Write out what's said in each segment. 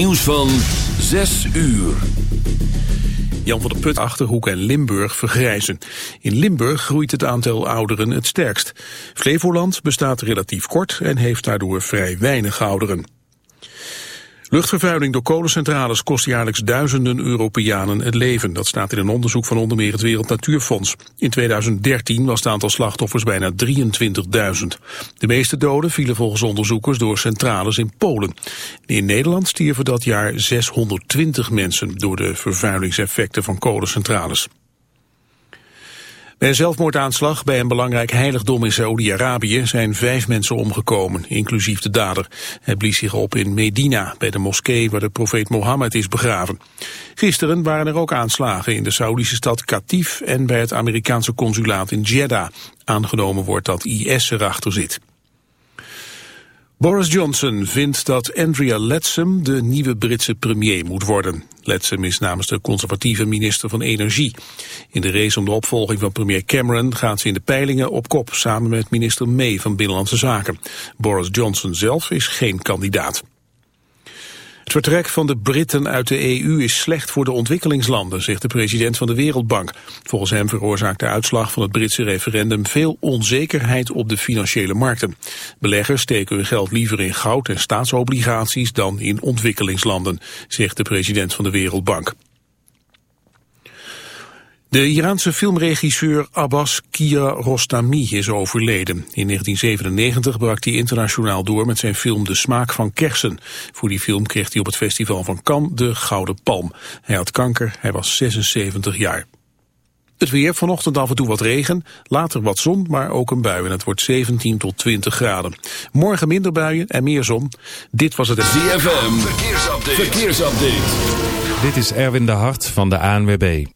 Nieuws van 6 uur. Jan van der Put, Achterhoek en Limburg vergrijzen. In Limburg groeit het aantal ouderen het sterkst. Flevoland bestaat relatief kort en heeft daardoor vrij weinig ouderen. Luchtvervuiling door kolencentrales kost jaarlijks duizenden Europeanen het leven. Dat staat in een onderzoek van onder meer het Wereld Natuurfonds. In 2013 was het aantal slachtoffers bijna 23.000. De meeste doden vielen volgens onderzoekers door centrales in Polen. In Nederland stierven dat jaar 620 mensen door de vervuilingseffecten van kolencentrales. Bij een zelfmoordaanslag bij een belangrijk heiligdom in Saoedi-Arabië zijn vijf mensen omgekomen, inclusief de dader. Hij blies zich op in Medina, bij de moskee waar de profeet Mohammed is begraven. Gisteren waren er ook aanslagen in de Saoedische stad Qatif en bij het Amerikaanse consulaat in Jeddah. Aangenomen wordt dat IS erachter zit. Boris Johnson vindt dat Andrea Leadsom de nieuwe Britse premier moet worden. Leadsom is namens de conservatieve minister van Energie. In de race om de opvolging van premier Cameron gaat ze in de peilingen op kop... samen met minister May van Binnenlandse Zaken. Boris Johnson zelf is geen kandidaat. Het vertrek van de Britten uit de EU is slecht voor de ontwikkelingslanden, zegt de president van de Wereldbank. Volgens hem veroorzaakt de uitslag van het Britse referendum veel onzekerheid op de financiële markten. Beleggers steken hun geld liever in goud en staatsobligaties dan in ontwikkelingslanden, zegt de president van de Wereldbank. De Iraanse filmregisseur Abbas Kiarostami is overleden. In 1997 brak hij internationaal door met zijn film De Smaak van Kersen. Voor die film kreeg hij op het festival van Cannes de Gouden Palm. Hij had kanker, hij was 76 jaar. Het weer, vanochtend af en toe wat regen, later wat zon, maar ook een bui. En het wordt 17 tot 20 graden. Morgen minder buien en meer zon. Dit was het... ZFM, verkeersupdate. verkeersupdate. Dit is Erwin de Hart van de ANWB.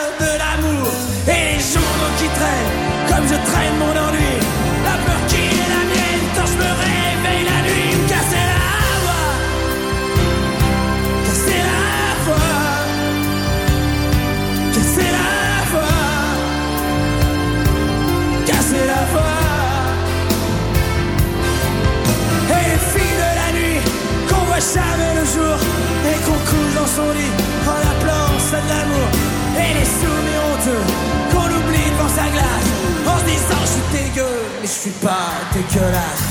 mais je suis pas dégueulasse.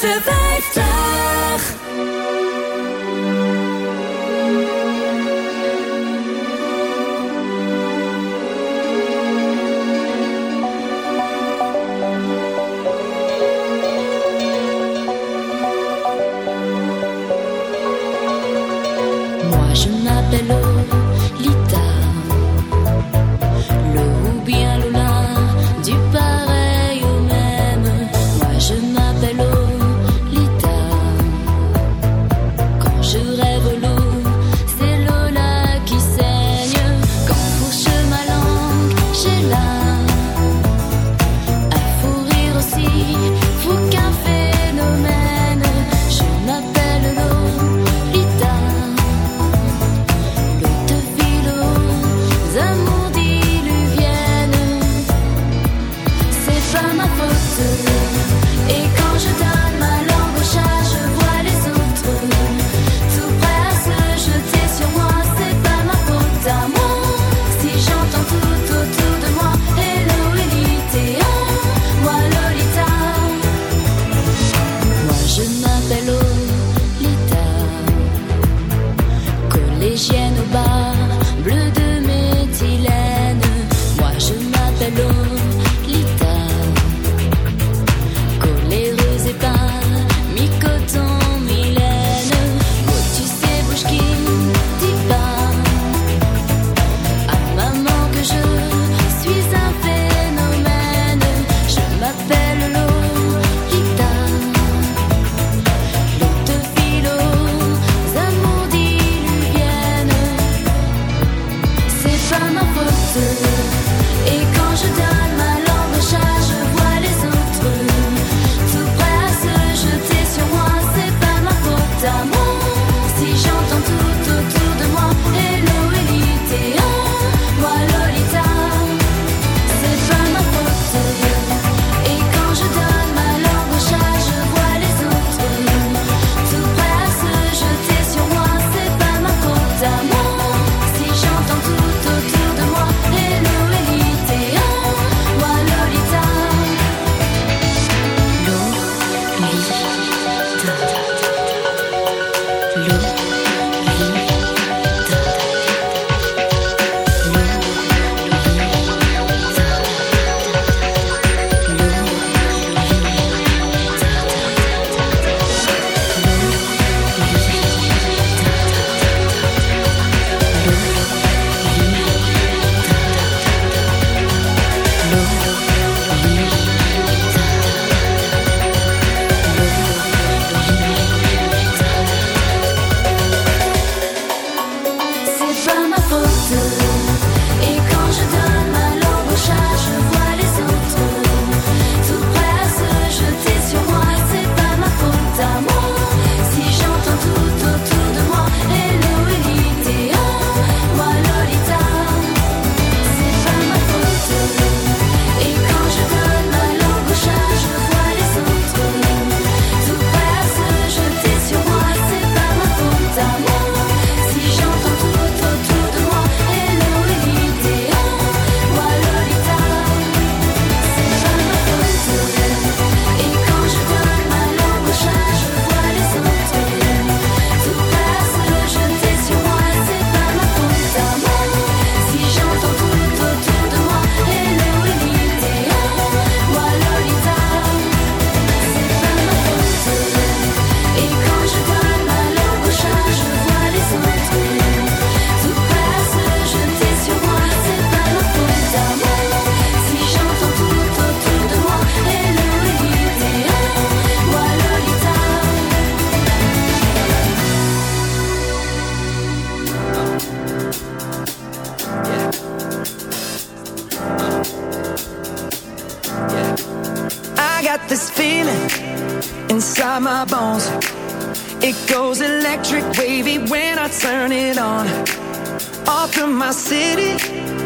Vijf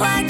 Why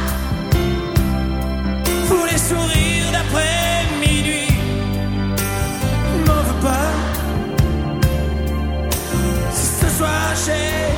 les sourires d'après minuit. M'en veux pas. Si ce soir j'ai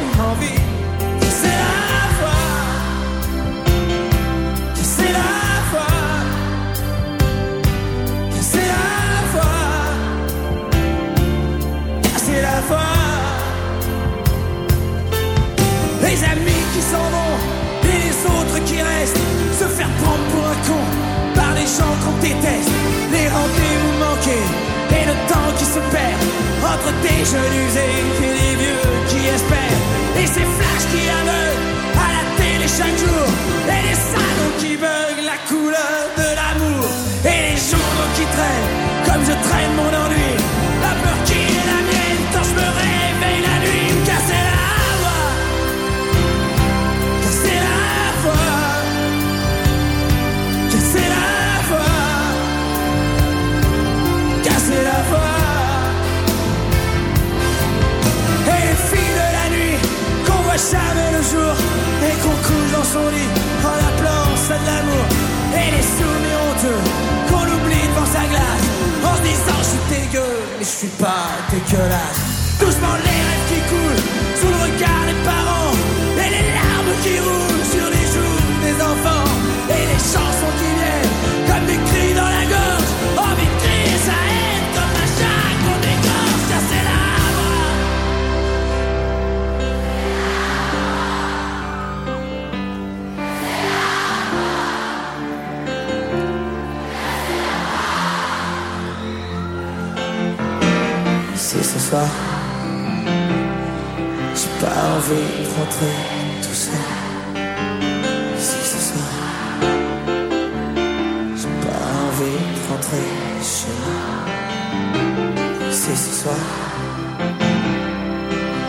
Si ce soir,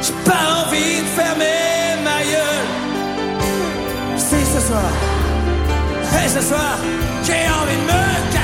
j'ai pas envie de fermer ma gueule. Si ce soir, et ce soir, j'ai envie de me casser